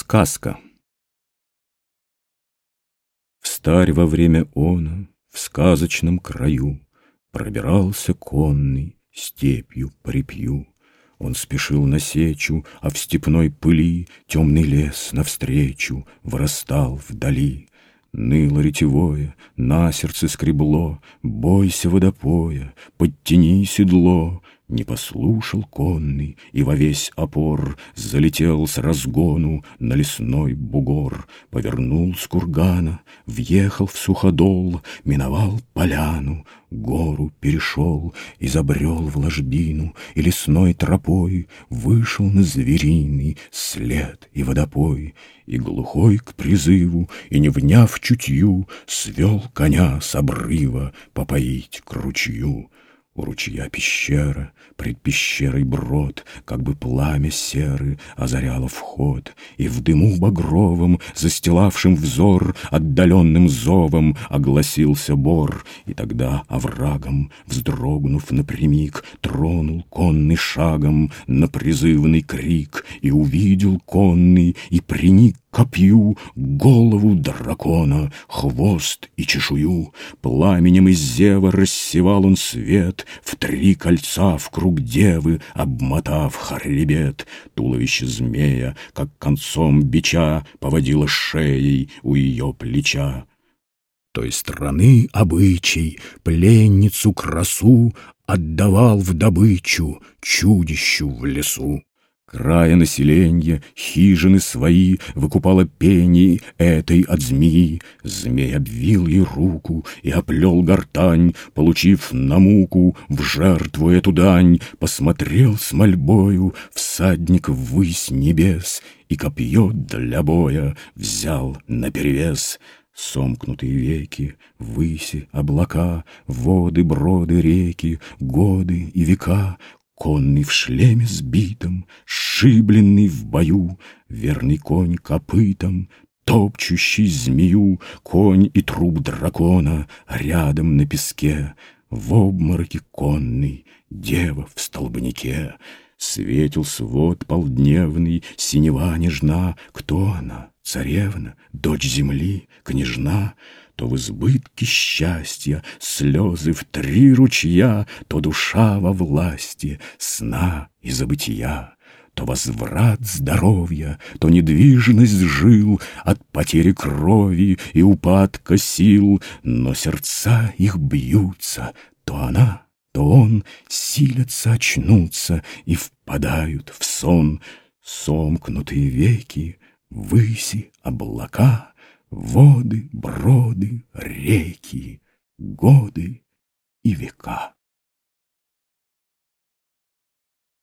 Сказка Встарь во время она в сказочном краю Пробирался конный степью припью. Он спешил на сечу, а в степной пыли Темный лес навстречу вырастал вдали. Ныло ретевое, на сердце скребло, Бойся водопоя, подтяни седло, не послушал конный и во весь опор Залетел с разгону на лесной бугор, Повернул с кургана, въехал в суходол, Миновал поляну, гору перешел И забрел в ложбину, и лесной тропой Вышел на звериный след и водопой, И глухой к призыву, и не вняв чутью, Свел коня с обрыва попоить к ручью. У ручья пещера, пред пещерой брод, Как бы пламя серы озаряло вход, И в дыму багровом, застилавшим взор, Отдаленным зовом огласился бор, И тогда оврагом, вздрогнув напрямик, Тронул конный шагом на призывный крик, И увидел конный, и приник копью, голову дракона, хвост и чешую. Пламенем из зева рассевал он свет, в три кольца в круг девы, обмотав хребет. Туловище змея, как концом бича, поводило шеей у ее плеча. Той страны обычай, пленницу красу Отдавал в добычу чудищу в лесу. Края населения, хижины свои Выкупала пени этой от змеи. Змей обвил ей руку и оплел гортань, Получив на муку в жертву эту дань, Посмотрел с мольбою всадник ввысь небес И копье для боя взял наперевес. Сомкнутые веки, выси, облака, Воды, броды, реки, годы и века, Конный в шлеме сбитом, шибленный в бою, Верный конь копытом, топчущий змею, Конь и труп дракона рядом на песке, В обмороке конный, дева в столбнике. Светил свод полдневный, синева нежна. Кто она? Царевна, дочь земли, княжна? То в избытке счастья слезы в три ручья, То душа во власти сна и забытия, То возврат здоровья, то недвижность жил От потери крови и упадка сил, Но сердца их бьются, то она, то он Силятся очнуться и впадают в сон. Сомкнутые веки, выси облака — Воды, броды, реки, годы и века.